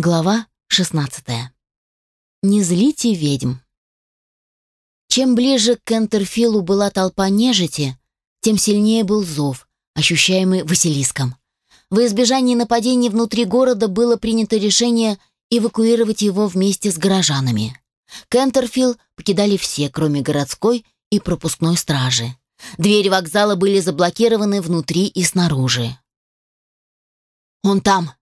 Глава 16. Не злите ведьм. Чем ближе к Кентерфилу была толпа нежити, тем сильнее был зов, ощущаемый Василиском. В избежании нападений внутри города было принято решение эвакуировать его вместе с горожанами. Кентерфилл покидали все, кроме городской и пропускной стражи. Двери вокзала были заблокированы внутри и снаружи. «Он там!»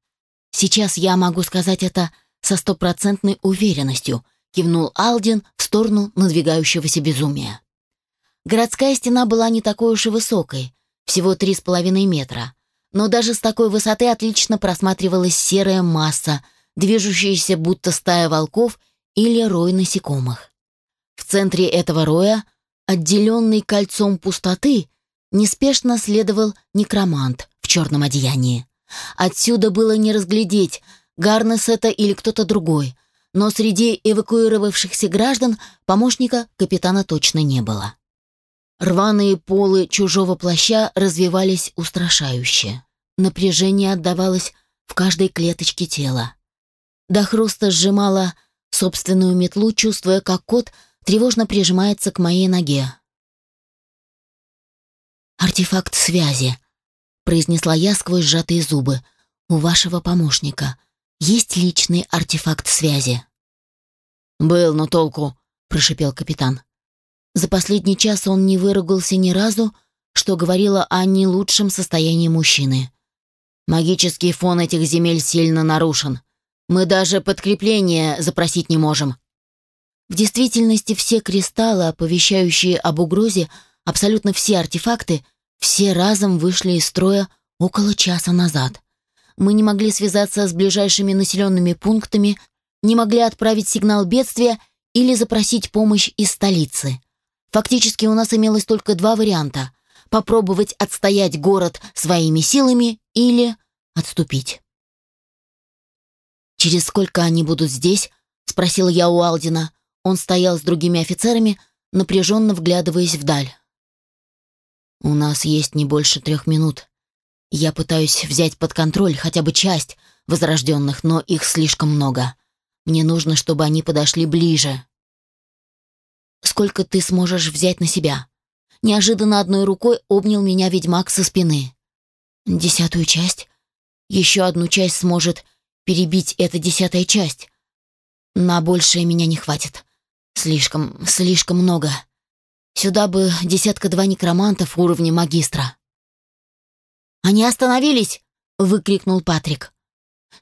Сейчас я могу сказать это со стопроцентной уверенностью, кивнул Алдин в сторону надвигающегося безумия. Городская стена была не такой уж и высокой, всего три с половиной метра, но даже с такой высоты отлично просматривалась серая масса, движущаяся будто стая волков или рой насекомых. В центре этого роя, отделенный кольцом пустоты, неспешно следовал некромант в черном одеянии. Отсюда было не разглядеть, Гарнес это или кто-то другой, но среди эвакуировавшихся граждан помощника капитана точно не было. Рваные полы чужого плаща развивались устрашающе. Напряжение отдавалось в каждой клеточке тела. До хруста сжимала собственную метлу, чувствуя, как кот тревожно прижимается к моей ноге. «Артефакт связи», произнесла я сквозь сжатые зубы. «У вашего помощника есть личный артефакт связи?» «Был, но толку», — прошипел капитан. За последний час он не выругался ни разу, что говорило о не лучшем состоянии мужчины. «Магический фон этих земель сильно нарушен. Мы даже подкрепление запросить не можем». В действительности все кристаллы, оповещающие об угрозе, абсолютно все артефакты — все разом вышли из строя около часа назад. Мы не могли связаться с ближайшими населенными пунктами, не могли отправить сигнал бедствия или запросить помощь из столицы. Фактически у нас имелось только два варианта — попробовать отстоять город своими силами или отступить. «Через сколько они будут здесь?» — спросила я у Алдина. Он стоял с другими офицерами, напряженно вглядываясь вдаль. У нас есть не больше трех минут. Я пытаюсь взять под контроль хотя бы часть возрожденных, но их слишком много. Мне нужно, чтобы они подошли ближе. Сколько ты сможешь взять на себя? Неожиданно одной рукой обнял меня ведьмак со спины. Десятую часть? Еще одну часть сможет перебить эта десятая часть. На большее меня не хватит. Слишком, слишком много. Сюда бы десятка-два некромантов уровня магистра. «Они остановились!» — выкрикнул Патрик.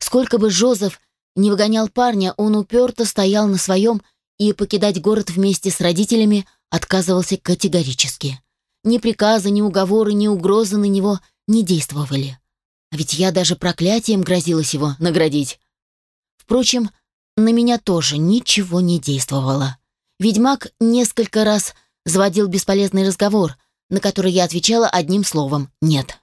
Сколько бы Жозеф не выгонял парня, он уперто стоял на своем и покидать город вместе с родителями отказывался категорически. Ни приказы, ни уговоры, ни угрозы на него не действовали. А ведь я даже проклятием грозилась его наградить. Впрочем, на меня тоже ничего не действовало. Ведьмак несколько раз заводил бесполезный разговор, на который я отвечала одним словом «нет».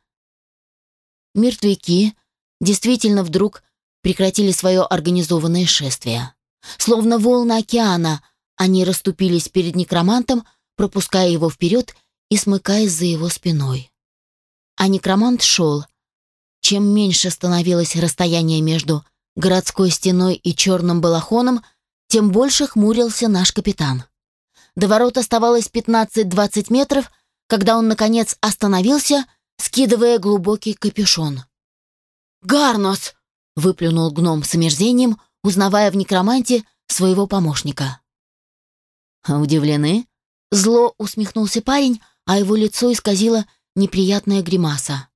Мертвяки действительно вдруг прекратили свое организованное шествие. Словно волны океана, они расступились перед некромантом, пропуская его вперед и смыкаясь за его спиной. А некромант шел. Чем меньше становилось расстояние между городской стеной и черным балахоном, тем больше хмурился наш капитан. До ворот оставалось 15-20 метров, когда он, наконец, остановился, скидывая глубокий капюшон. «Гарнос!» — выплюнул гном с омерзением, узнавая в некроманте своего помощника. «Удивлены?» Зло усмехнулся парень, а его лицо исказило неприятная гримаса.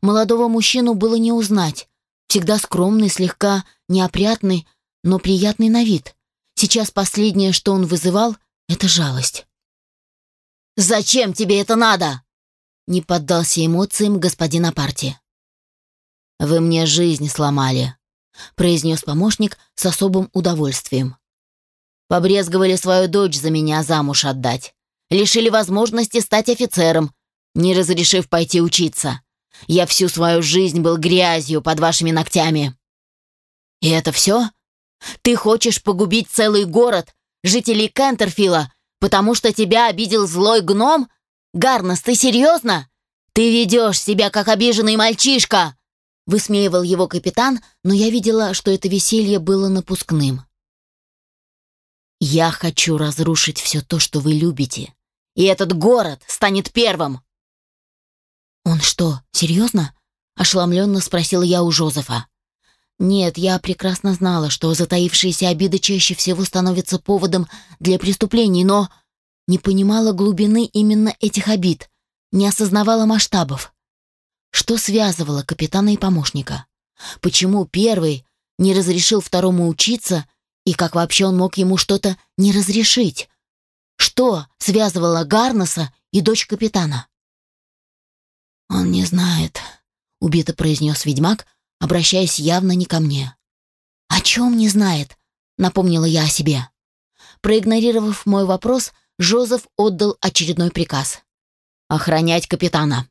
Молодого мужчину было не узнать. Всегда скромный, слегка неопрятный, но приятный на вид. Сейчас последнее, что он вызывал — это жалость. «Зачем тебе это надо?» Не поддался эмоциям господин Апарти. «Вы мне жизнь сломали», — произнес помощник с особым удовольствием. «Побрезговали свою дочь за меня замуж отдать. Лишили возможности стать офицером, не разрешив пойти учиться. Я всю свою жизнь был грязью под вашими ногтями». «И это все? Ты хочешь погубить целый город, жителей Кентерфила, потому что тебя обидел злой гном? Гарнес, ты серьезно? Ты ведешь себя, как обиженный мальчишка!» высмеивал его капитан, но я видела, что это веселье было напускным. «Я хочу разрушить все то, что вы любите, и этот город станет первым!» «Он что, серьезно?» — ошеломленно спросила я у Жозефа. Нет, я прекрасно знала, что затаившиеся обиды чаще всего становятся поводом для преступлений, но не понимала глубины именно этих обид, не осознавала масштабов. Что связывало капитана и помощника? Почему первый не разрешил второму учиться, и как вообще он мог ему что-то не разрешить? Что связывало Гарнеса и дочь капитана? «Он не знает», — убито произнес ведьмак, обращаясь явно не ко мне. «О чем не знает?» — напомнила я о себе. Проигнорировав мой вопрос, Жозеф отдал очередной приказ. «Охранять капитана».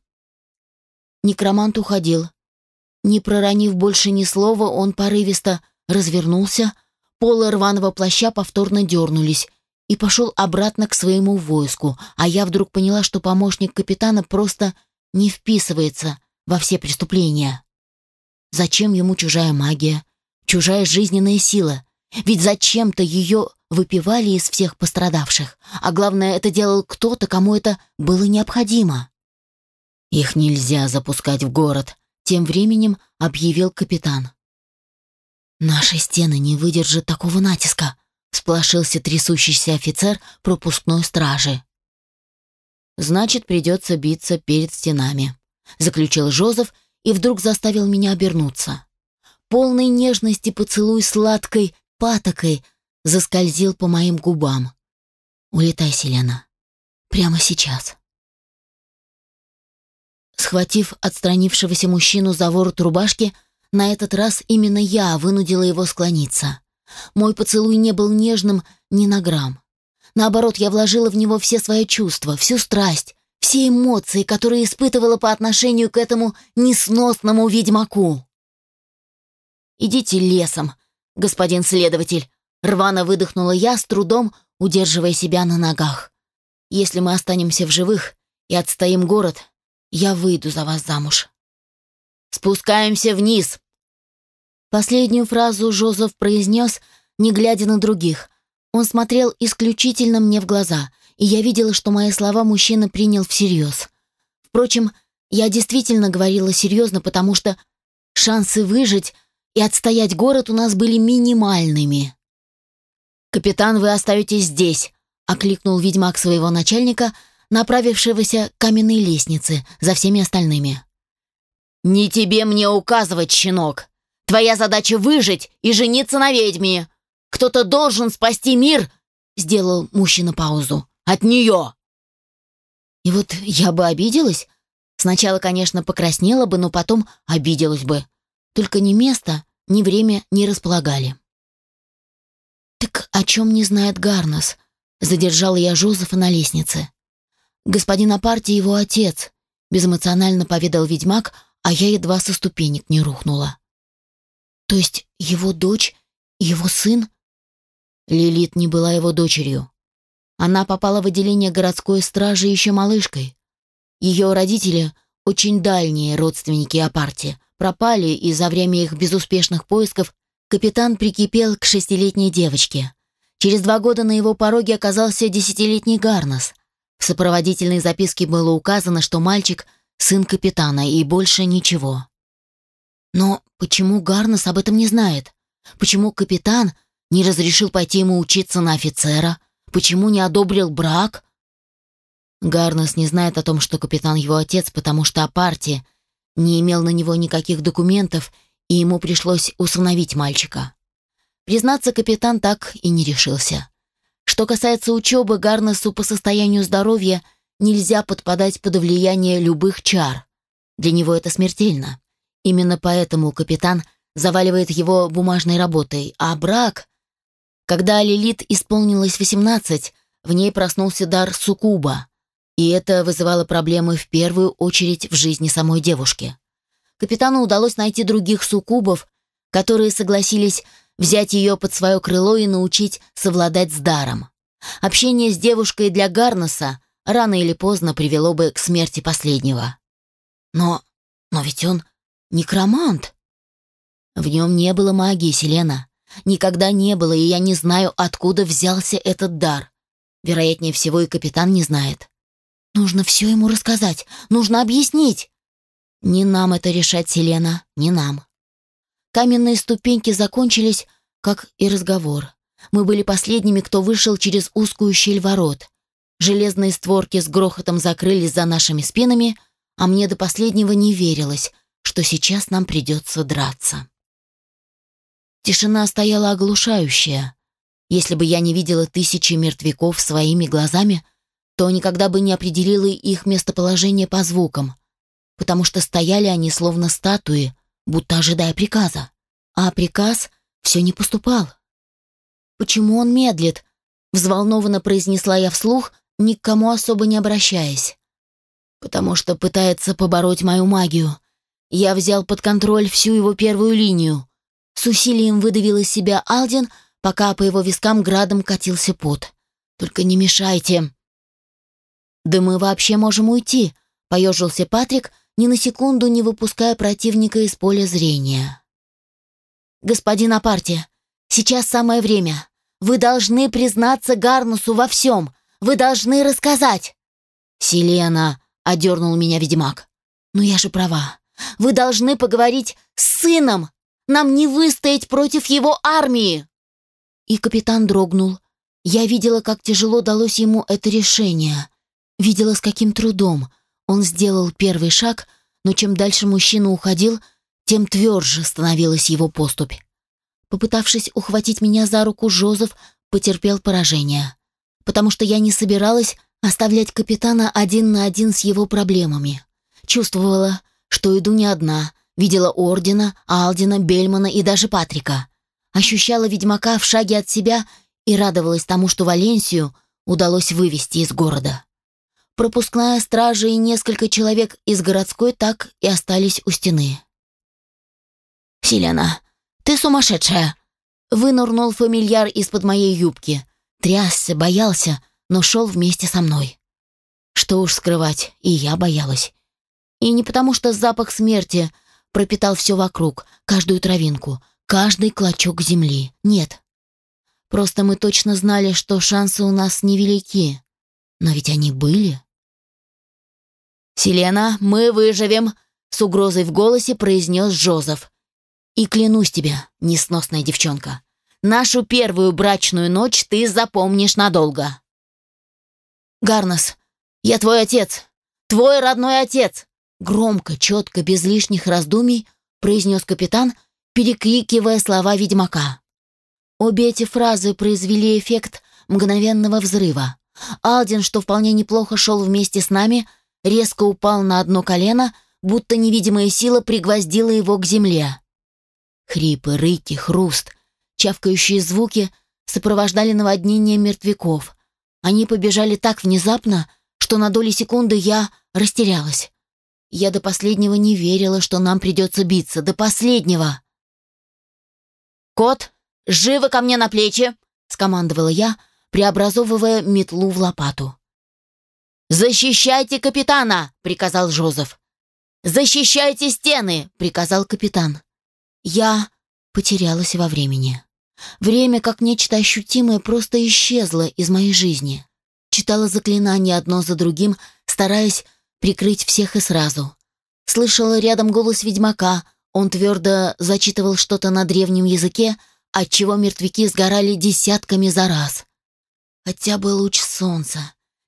Некромант уходил. Не проронив больше ни слова, он порывисто развернулся, полы рваного плаща повторно дернулись и пошел обратно к своему войску, а я вдруг поняла, что помощник капитана просто не вписывается во все преступления. Зачем ему чужая магия, чужая жизненная сила? Ведь зачем-то ее выпивали из всех пострадавших, а главное, это делал кто-то, кому это было необходимо. «Их нельзя запускать в город», — тем временем объявил капитан. «Наши стены не выдержат такого натиска», — сплошился трясущийся офицер пропускной стражи. «Значит, придется биться перед стенами», — заключил Жозеф и вдруг заставил меня обернуться. Полный нежности поцелуй сладкой патокой заскользил по моим губам. «Улетай, Селена. Прямо сейчас». Схватив отстранившегося мужчину за ворот рубашки, на этот раз именно я вынудила его склониться. Мой поцелуй не был нежным ни на грамм. Наоборот, я вложила в него все свои чувства, всю страсть, все эмоции, которые испытывала по отношению к этому несносному ведьмаку. «Идите лесом, господин следователь», — рвано выдохнула я, с трудом удерживая себя на ногах. «Если мы останемся в живых и отстоим город, я выйду за вас замуж». «Спускаемся вниз!» Последнюю фразу Жозеф произнес, не глядя на других. Он смотрел исключительно мне в глаза, и я видела, что мои слова мужчина принял всерьез. Впрочем, я действительно говорила серьезно, потому что шансы выжить и отстоять город у нас были минимальными. «Капитан, вы оставитесь здесь», — окликнул ведьмак своего начальника — направившегося к каменной лестнице за всеми остальными. «Не тебе мне указывать, щенок! Твоя задача выжить и жениться на ведьме! Кто-то должен спасти мир!» Сделал мужчина паузу. «От нее!» И вот я бы обиделась. Сначала, конечно, покраснела бы, но потом обиделась бы. Только ни место, ни время не располагали. «Так о чем не знает Гарнес?» Задержала я Жозефа на лестнице. «Господин Апарти его отец», — безэмоционально поведал ведьмак, а я едва со ступенек не рухнула. «То есть его дочь, его сын?» Лилит не была его дочерью. Она попала в отделение городской стражи еще малышкой. Ее родители, очень дальние родственники Апарти, пропали, и за время их безуспешных поисков капитан прикипел к шестилетней девочке. Через два года на его пороге оказался десятилетний Гарнас — в сопроводительной записке было указано, что мальчик — сын капитана и больше ничего. Но почему Гарнес об этом не знает? Почему капитан не разрешил пойти ему учиться на офицера? Почему не одобрил брак? Гарнес не знает о том, что капитан его отец, потому что о не имел на него никаких документов, и ему пришлось усыновить мальчика. Признаться, капитан так и не решился. Что касается учебы, Гарнесу по состоянию здоровья нельзя подпадать под влияние любых чар. Для него это смертельно. Именно поэтому капитан заваливает его бумажной работой, а брак... Когда Лилит исполнилось 18, в ней проснулся дар суккуба, и это вызывало проблемы в первую очередь в жизни самой девушки. Капитану удалось найти других суккубов, которые согласились взять ее под свое крыло и научить совладать с даром. Общение с девушкой для Гарнеса рано или поздно привело бы к смерти последнего. Но... но ведь он некромант. В нем не было магии, Селена. Никогда не было, и я не знаю, откуда взялся этот дар. Вероятнее всего, и капитан не знает. Нужно все ему рассказать, нужно объяснить. Не нам это решать, Селена, не нам. Каменные ступеньки закончились, как и разговор. Мы были последними, кто вышел через узкую щель ворот. Железные створки с грохотом закрылись за нашими спинами, а мне до последнего не верилось, что сейчас нам придется драться. Тишина стояла оглушающая. Если бы я не видела тысячи мертвяков своими глазами, то никогда бы не определила их местоположение по звукам, потому что стояли они словно статуи, будто ожидая приказа. А приказ все не поступал. «Почему он медлит?» — взволнованно произнесла я вслух, ни к кому особо не обращаясь. «Потому что пытается побороть мою магию. Я взял под контроль всю его первую линию». С усилием выдавил из себя Алдин, пока по его вискам градом катился пот. «Только не мешайте». «Да мы вообще можем уйти», — поежился Патрик, ни на секунду не выпуская противника из поля зрения. «Господин Апарти, сейчас самое время. Вы должны признаться Гарнусу во всем. Вы должны рассказать!» «Селена!» — одернул меня ведьмак. «Но я же права. Вы должны поговорить с сыном! Нам не выстоять против его армии!» И капитан дрогнул. Я видела, как тяжело далось ему это решение. Видела, с каким трудом. Он сделал первый шаг, но чем дальше мужчина уходил, тем тверже становилась его поступь. Попытавшись ухватить меня за руку, Жозеф потерпел поражение потому что я не собиралась оставлять капитана один на один с его проблемами. Чувствовала, что иду не одна, видела Ордена, Алдина, Бельмана и даже Патрика. Ощущала ведьмака в шаге от себя и радовалась тому, что Валенсию удалось вывести из города. Пропускная стража и несколько человек из городской так и остались у стены. «Селена, ты сумасшедшая!» Вынурнул фамильяр из-под моей юбки – Трясся, боялся, но шел вместе со мной. Что уж скрывать, и я боялась. И не потому, что запах смерти пропитал все вокруг, каждую травинку, каждый клочок земли. Нет. Просто мы точно знали, что шансы у нас невелики. Но ведь они были. «Селена, мы выживем!» — с угрозой в голосе произнес Жозеф. «И клянусь тебе, несносная девчонка, Нашу первую брачную ночь ты запомнишь надолго. Гарнас, я твой отец. Твой родной отец. Громко, четко, без лишних раздумий произнес капитан, перекрикивая слова ведьмака. Обе эти фразы произвели эффект мгновенного взрыва. Алдин, что вполне неплохо шел вместе с нами, резко упал на одно колено, будто невидимая сила пригвоздила его к земле. Хрипы, рыки, хруст, Чавкающие звуки сопровождали наводнение мертвяков. Они побежали так внезапно, что на доли секунды я растерялась. Я до последнего не верила, что нам придется биться. До последнего. «Кот, живо ко мне на плечи!» — скомандовала я, преобразовывая метлу в лопату. «Защищайте капитана!» — приказал Жозеф. «Защищайте стены!» — приказал капитан. Я потерялась во времени. Время, как нечто ощутимое, просто исчезло из моей жизни. Читала заклинания одно за другим, стараясь прикрыть всех и сразу. Слышала рядом голос ведьмака, он твердо зачитывал что-то на древнем языке, отчего мертвяки сгорали десятками за раз. Хотя бы луч солнца.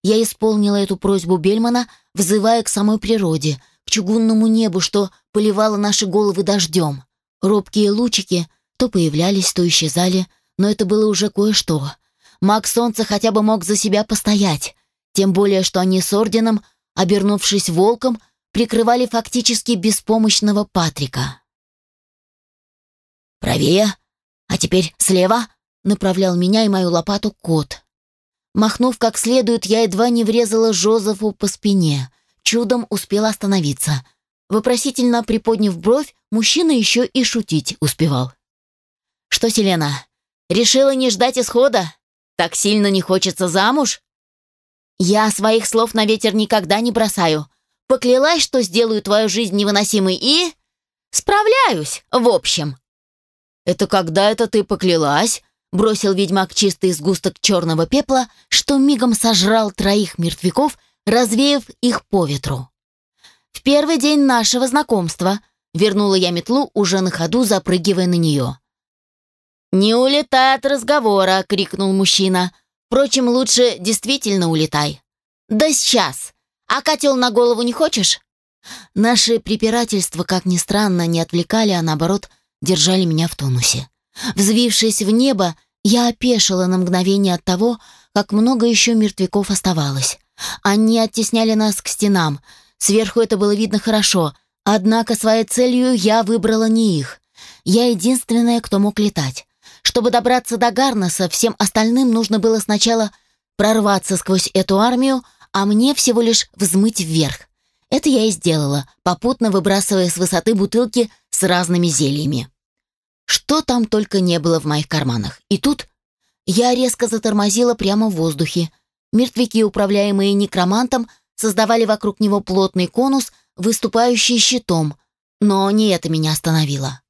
Я исполнила эту просьбу Бельмана, взывая к самой природе, к чугунному небу, что поливало наши головы дождем. Робкие лучики — то появлялись, то исчезали, но это было уже кое-что. Маг Солнца хотя бы мог за себя постоять, тем более, что они с Орденом, обернувшись волком, прикрывали фактически беспомощного Патрика. «Правее, а теперь слева», — направлял меня и мою лопату кот. Махнув как следует, я едва не врезала Жозефу по спине. Чудом успела остановиться. Вопросительно приподняв бровь, мужчина еще и шутить успевал. «Что, Селена, решила не ждать исхода? Так сильно не хочется замуж?» «Я своих слов на ветер никогда не бросаю. Поклялась, что сделаю твою жизнь невыносимой и...» «Справляюсь, в общем». «Это когда это ты поклялась?» Бросил ведьмак чистый сгусток черного пепла, что мигом сожрал троих мертвяков, развеяв их по ветру. «В первый день нашего знакомства», — вернула я метлу, уже на ходу запрыгивая на нее. «Не улетай от разговора!» — крикнул мужчина. «Впрочем, лучше действительно улетай». «Да сейчас! А котел на голову не хочешь?» Наши препирательства, как ни странно, не отвлекали, а наоборот, держали меня в тонусе. Взвившись в небо, я опешила на мгновение от того, как много еще мертвяков оставалось. Они оттесняли нас к стенам. Сверху это было видно хорошо, однако своей целью я выбрала не их. Я единственная, кто мог летать. Чтобы добраться до Гарнаса, всем остальным нужно было сначала прорваться сквозь эту армию, а мне всего лишь взмыть вверх. Это я и сделала, попутно выбрасывая с высоты бутылки с разными зельями. Что там только не было в моих карманах. И тут я резко затормозила прямо в воздухе. Мертвяки, управляемые некромантом, создавали вокруг него плотный конус, выступающий щитом. Но не это меня остановило.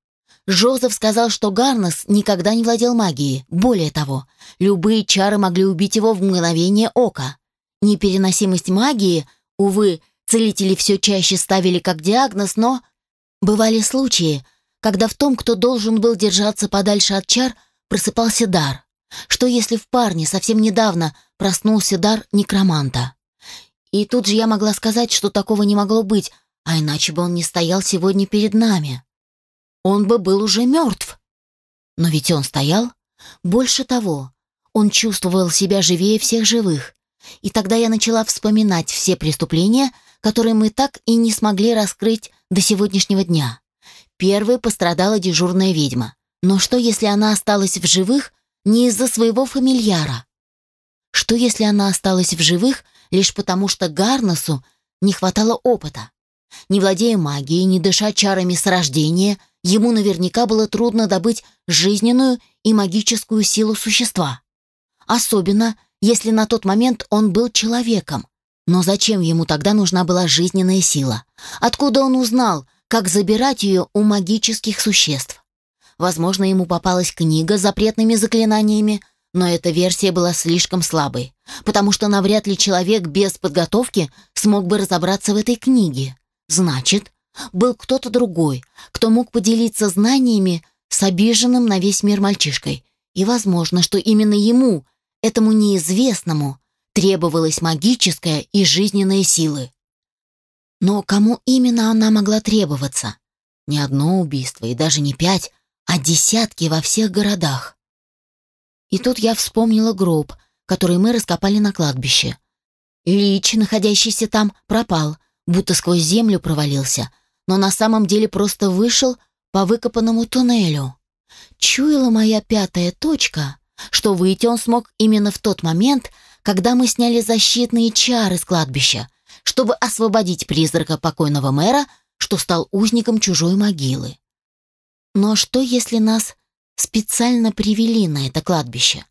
Жозеф сказал, что Гарнес никогда не владел магией. Более того, любые чары могли убить его в мгновение ока. Непереносимость магии, увы, целители все чаще ставили как диагноз, но бывали случаи, когда в том, кто должен был держаться подальше от чар, просыпался дар. Что если в парне совсем недавно проснулся дар некроманта? И тут же я могла сказать, что такого не могло быть, а иначе бы он не стоял сегодня перед нами он бы был уже мертв. Но ведь он стоял. Больше того, он чувствовал себя живее всех живых. И тогда я начала вспоминать все преступления, которые мы так и не смогли раскрыть до сегодняшнего дня. Первой пострадала дежурная ведьма. Но что, если она осталась в живых не из-за своего фамильяра? Что, если она осталась в живых лишь потому, что Гарнасу не хватало опыта? Не владея магией, не дыша чарами с рождения, ему наверняка было трудно добыть жизненную и магическую силу существа. Особенно, если на тот момент он был человеком. Но зачем ему тогда нужна была жизненная сила? Откуда он узнал, как забирать ее у магических существ? Возможно, ему попалась книга с запретными заклинаниями, но эта версия была слишком слабой, потому что навряд ли человек без подготовки смог бы разобраться в этой книге. Значит, был кто-то другой, кто мог поделиться знаниями с обиженным на весь мир мальчишкой. И возможно, что именно ему, этому неизвестному, требовалась магическая и жизненная силы. Но кому именно она могла требоваться? Не одно убийство и даже не пять, а десятки во всех городах. И тут я вспомнила гроб, который мы раскопали на кладбище. Лич, находящийся там, пропал — будто сквозь землю провалился, но на самом деле просто вышел по выкопанному туннелю. Чуяла моя пятая точка, что выйти он смог именно в тот момент, когда мы сняли защитные чары с кладбища, чтобы освободить призрака покойного мэра, что стал узником чужой могилы. Но что, если нас специально привели на это кладбище?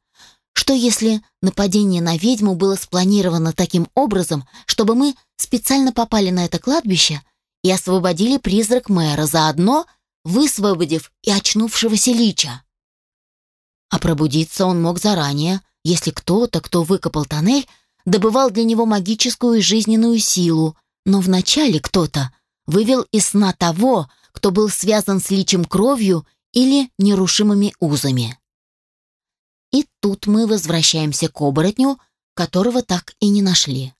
Что если нападение на ведьму было спланировано таким образом, чтобы мы специально попали на это кладбище и освободили призрак мэра, заодно высвободив и очнувшегося лича? А пробудиться он мог заранее, если кто-то, кто выкопал тоннель, добывал для него магическую и жизненную силу, но вначале кто-то вывел из сна того, кто был связан с личем кровью или нерушимыми узами. И тут мы возвращаемся к оборотню, которого так и не нашли.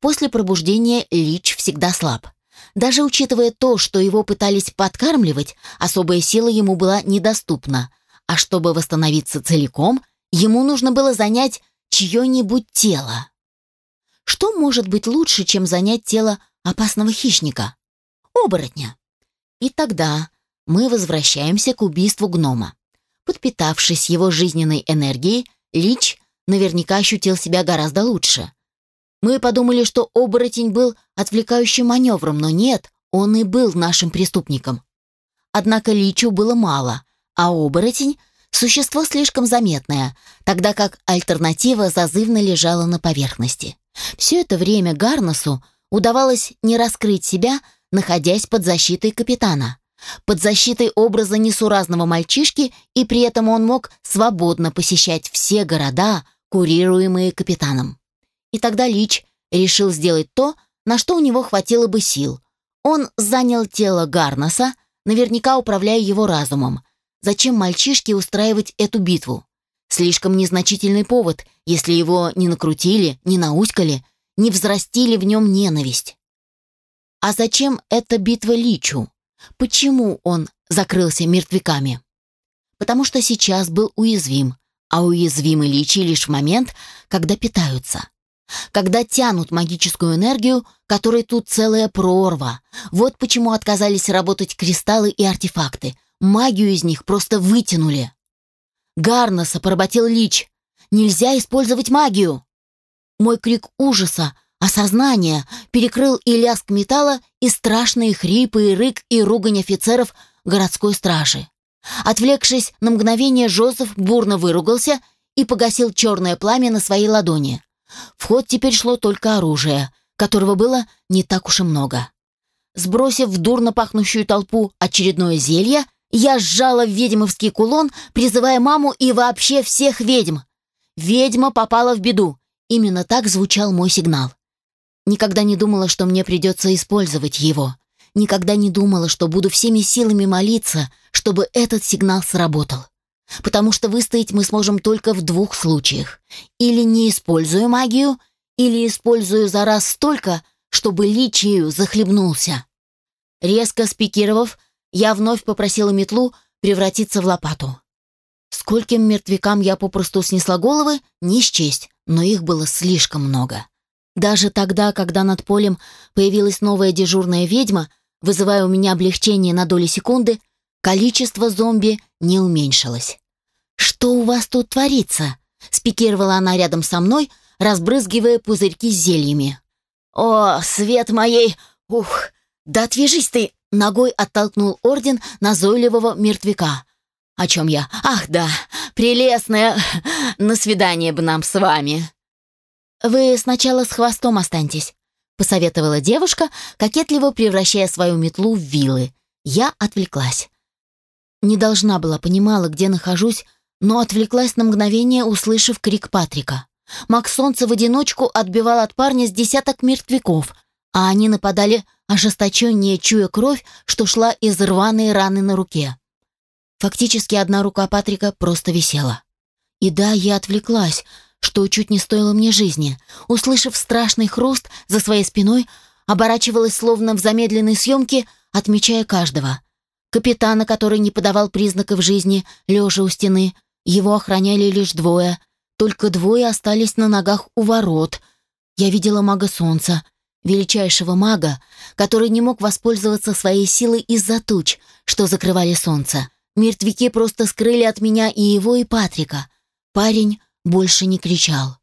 После пробуждения Лич всегда слаб. Даже учитывая то, что его пытались подкармливать, особая сила ему была недоступна, а чтобы восстановиться целиком, ему нужно было занять чье-нибудь тело. Что может быть лучше, чем занять тело опасного хищника? Оборотня. И тогда мы возвращаемся к убийству гнома. Подпитавшись его жизненной энергией, Лич наверняка ощутил себя гораздо лучше. Мы подумали, что оборотень был отвлекающим маневром, но нет, он и был нашим преступником. Однако Личу было мало, а оборотень — существо слишком заметное, тогда как альтернатива зазывно лежала на поверхности. Все это время Гарнасу удавалось не раскрыть себя, находясь под защитой капитана. Под защитой образа несуразного мальчишки, и при этом он мог свободно посещать все города, курируемые капитаном. И тогда Лич решил сделать то, на что у него хватило бы сил. Он занял тело Гарнаса, наверняка управляя его разумом. Зачем мальчишке устраивать эту битву? Слишком незначительный повод, если его не накрутили, не науськали, не взрастили в нем ненависть. А зачем эта битва Личу? Почему он закрылся мертвяками? Потому что сейчас был уязвим, а уязвимы личи лишь в момент, когда питаются. Когда тянут магическую энергию, которой тут целая прорва. Вот почему отказались работать кристаллы и артефакты. Магию из них просто вытянули. Гарнаса поработил лич. Нельзя использовать магию. Мой крик ужаса Осознание перекрыл и лязг металла, и страшные хрипы, и рык, и ругань офицеров городской стражи. Отвлекшись на мгновение, Жозеф бурно выругался и погасил черное пламя на своей ладони. В ход теперь шло только оружие, которого было не так уж и много. Сбросив в дурно пахнущую толпу очередное зелье, я сжала ведьмовский кулон, призывая маму и вообще всех ведьм. Ведьма попала в беду. Именно так звучал мой сигнал. Никогда не думала, что мне придется использовать его. Никогда не думала, что буду всеми силами молиться, чтобы этот сигнал сработал. Потому что выстоять мы сможем только в двух случаях. Или не использую магию, или использую за раз столько, чтобы личию захлебнулся. Резко спикировав, я вновь попросила метлу превратиться в лопату. Скольким мертвякам я попросту снесла головы, не счесть, но их было слишком много. Даже тогда, когда над полем появилась новая дежурная ведьма, вызывая у меня облегчение на доли секунды, количество зомби не уменьшилось. «Что у вас тут творится?» — спикировала она рядом со мной, разбрызгивая пузырьки с зельями. «О, свет моей... Ух, да отвяжись ты!» Ногой оттолкнул орден назойливого мертвяка. «О чем я? Ах, да, прелестная! На свидание бы нам с вами!» «Вы сначала с хвостом останьтесь», — посоветовала девушка, кокетливо превращая свою метлу в вилы. Я отвлеклась. Не должна была, понимала, где нахожусь, но отвлеклась на мгновение, услышав крик Патрика. Мак Солнце в одиночку отбивал от парня с десяток мертвяков, а они нападали ожесточеннее, чуя кровь, что шла из рваной раны на руке. Фактически одна рука Патрика просто висела. И да, я отвлеклась, что чуть не стоило мне жизни. Услышав страшный хруст за своей спиной, оборачивалась словно в замедленной съемке, отмечая каждого. Капитана, который не подавал признаков жизни, лежа у стены, его охраняли лишь двое. Только двое остались на ногах у ворот. Я видела мага солнца, величайшего мага, который не мог воспользоваться своей силой из-за туч, что закрывали солнце. Мертвяки просто скрыли от меня и его, и Патрика. Парень больше не кричал.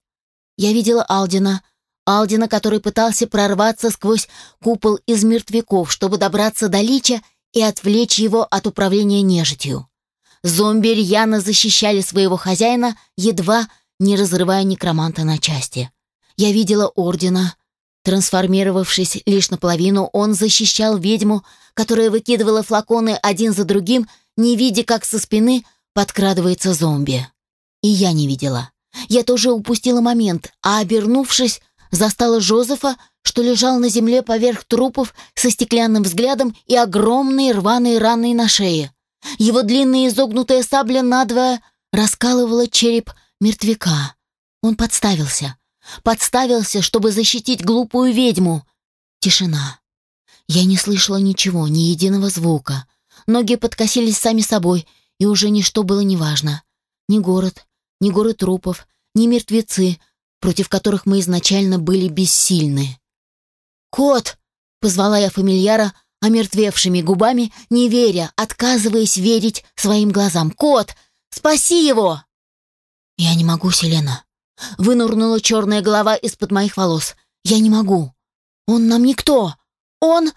Я видела Алдина, Алдина, который пытался прорваться сквозь купол из мертвяков, чтобы добраться до Лича и отвлечь его от управления нежитью. Зомби рьяно защищали своего хозяина, едва не разрывая некроманта на части. Я видела Ордена. Трансформировавшись лишь наполовину, он защищал ведьму, которая выкидывала флаконы один за другим, не видя, как со спины подкрадывается зомби. И я не видела. Я тоже упустила момент, а, обернувшись, застала Жозефа, что лежал на земле поверх трупов со стеклянным взглядом и огромной рваной раной на шее. Его длинная изогнутая сабля надвое раскалывала череп мертвяка. Он подставился. Подставился, чтобы защитить глупую ведьму. Тишина. Я не слышала ничего, ни единого звука. Ноги подкосились сами собой, и уже ничто было неважно. Ни город, ни горы трупов, ни мертвецы, против которых мы изначально были бессильны. «Кот!» — позвала я фамильяра омертвевшими губами, не веря, отказываясь верить своим глазам. «Кот! Спаси его!» «Я не могу, Селена!» Вынурнула черная голова из-под моих волос. «Я не могу! Он нам никто! Он...»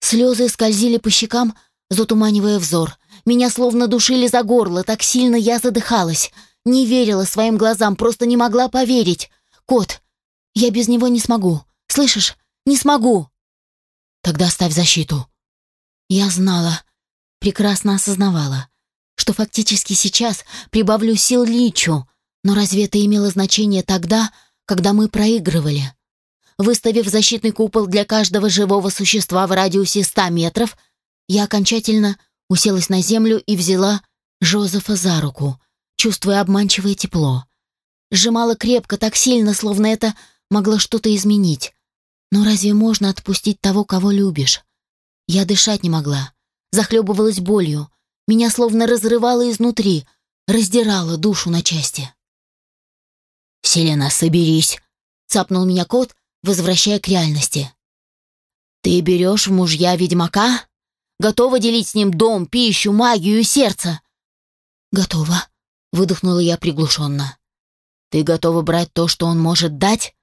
Слезы скользили по щекам, затуманивая взор. Меня словно душили за горло, так сильно я задыхалась. Не верила своим глазам, просто не могла поверить. Кот, я без него не смогу. Слышишь? Не смогу. Тогда ставь защиту. Я знала. прекрасно осознавала, что фактически сейчас прибавлю сил Личу, но разве это имело значение тогда, когда мы проигрывали? Выставив защитный купол для каждого живого существа в радиусе 100 метров, я окончательно уселась на землю и взяла Жозефа за руку, чувствуя обманчивое тепло. Сжимала крепко, так сильно, словно это могло что-то изменить. Но разве можно отпустить того, кого любишь? Я дышать не могла, захлебывалась болью, меня словно разрывало изнутри, раздирало душу на части. «Селена, соберись!» — цапнул меня кот, возвращая к реальности. «Ты берешь в мужья ведьмака? Готова делить с ним дом, пищу, магию и сердце?» «Готова», — выдохнула я приглушенно. «Ты готова брать то, что он может дать?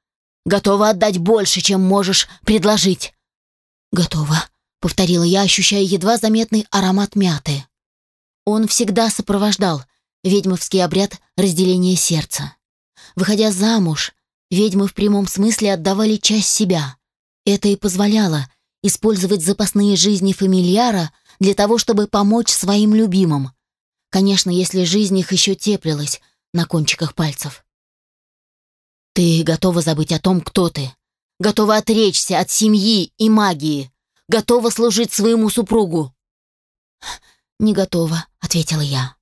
Готова отдать больше, чем можешь предложить?» «Готова», — повторила я, ощущая едва заметный аромат мяты. Он всегда сопровождал ведьмовский обряд разделения сердца. Выходя замуж, ведьмы в прямом смысле отдавали часть себя. Это и позволяло использовать запасные жизни фамильяра для того, чтобы помочь своим любимым. Конечно, если жизнь их еще теплилась на кончиках пальцев. Ты готова забыть о том, кто ты. Готова отречься от семьи и магии. Готова служить своему супругу. «Не готова», — ответила я.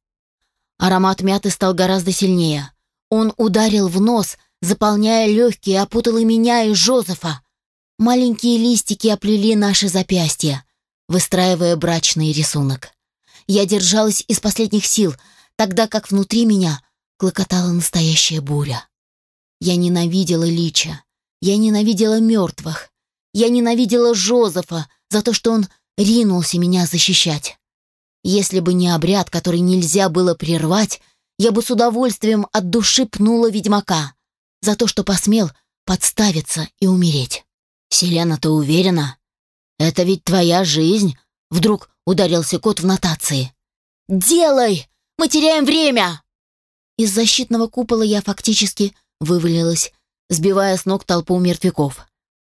Аромат мяты стал гораздо сильнее. Он ударил в нос, заполняя легкие, опутал и меня, и Жозефа. Маленькие листики оплели наши запястья, выстраивая брачный рисунок. Я держалась из последних сил, тогда как внутри меня клокотала настоящая буря. Я ненавидела Лича, я ненавидела мертвых, я ненавидела Жозефа за то, что он ринулся меня защищать. Если бы не обряд, который нельзя было прервать, я бы с удовольствием от души пнула ведьмака за то, что посмел подставиться и умереть. «Селена, ты уверена? Это ведь твоя жизнь!» Вдруг ударился кот в нотации. «Делай! Мы теряем время!» Из защитного купола я фактически вывалилась, сбивая с ног толпу мертвяков.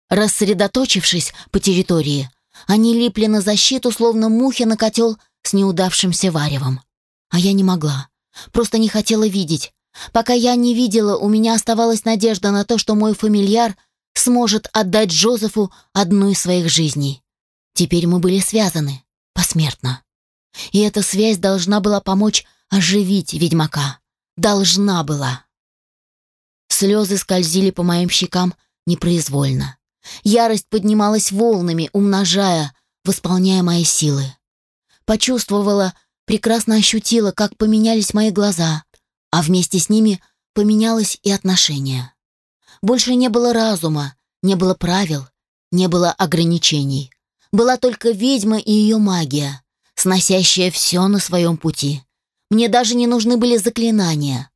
Рассредоточившись по территории, они липли на защиту, словно мухи на котел с неудавшимся варевом. А я не могла. Просто не хотела видеть. Пока я не видела, у меня оставалась надежда на то, что мой фамильяр сможет отдать Джозефу одну из своих жизней. Теперь мы были связаны посмертно. И эта связь должна была помочь оживить ведьмака. Должна была. Слезы скользили по моим щекам непроизвольно. Ярость поднималась волнами, умножая, восполняя мои силы. Почувствовала, прекрасно ощутила, как поменялись мои глаза, а вместе с ними поменялось и отношение. Больше не было разума, не было правил, не было ограничений. Была только ведьма и ее магия, сносящая все на своем пути. Мне даже не нужны были заклинания.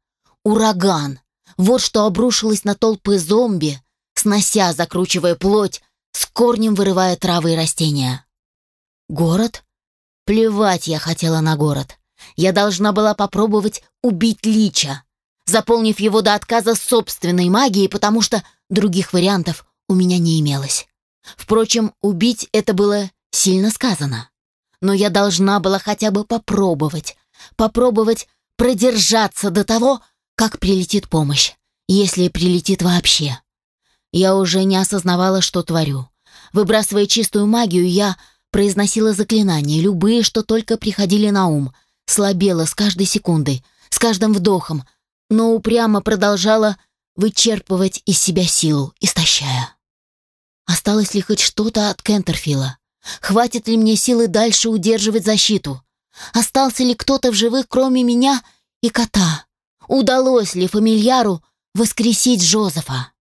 Ураган. Вот что обрушилось на толпы зомби, снося, закручивая плоть, с корнем вырывая травы и растения. Город Плевать я хотела на город. Я должна была попробовать убить Лича, заполнив его до отказа собственной магией, потому что других вариантов у меня не имелось. Впрочем, убить это было сильно сказано. Но я должна была хотя бы попробовать, попробовать продержаться до того, как прилетит помощь, если прилетит вообще. Я уже не осознавала, что творю. Выбрасывая чистую магию, я произносила заклинания, любые, что только приходили на ум, слабела с каждой секундой, с каждым вдохом, но упрямо продолжала вычерпывать из себя силу, истощая. Осталось ли хоть что-то от Кентерфила? Хватит ли мне силы дальше удерживать защиту? Остался ли кто-то в живых, кроме меня и кота? Удалось ли фамильяру воскресить Жозефа?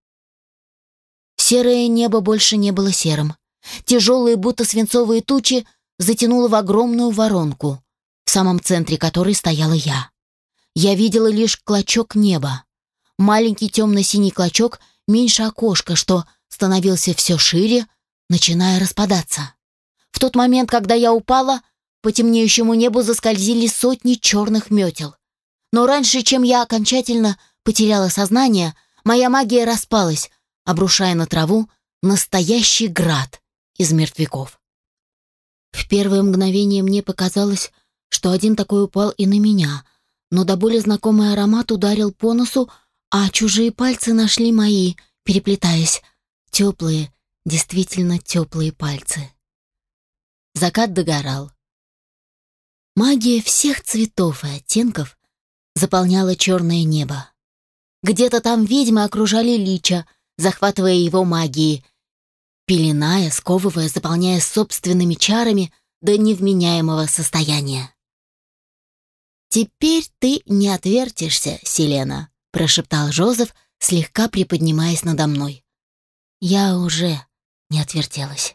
Серое небо больше не было серым. Тяжелые, будто свинцовые тучи, затянуло в огромную воронку, в самом центре которой стояла я. Я видела лишь клочок неба. Маленький темно-синий клочок меньше окошка, что становился все шире, начиная распадаться. В тот момент, когда я упала, по темнеющему небу заскользили сотни черных метел. Но раньше, чем я окончательно потеряла сознание, моя магия распалась, обрушая на траву настоящий град из мертвяков. В первое мгновение мне показалось, что один такой упал и на меня, но до боли знакомый аромат ударил по носу, а чужие пальцы нашли мои, переплетаясь. Теплые, действительно теплые пальцы. Закат догорал. Магия всех цветов и оттенков заполняла черное небо. Где-то там ведьмы окружали Лича, захватывая его магией, пеленая, сковывая, заполняя собственными чарами до невменяемого состояния. «Теперь ты не отвертишься, Селена», — прошептал Жозеф, слегка приподнимаясь надо мной. Я уже не отвертелась.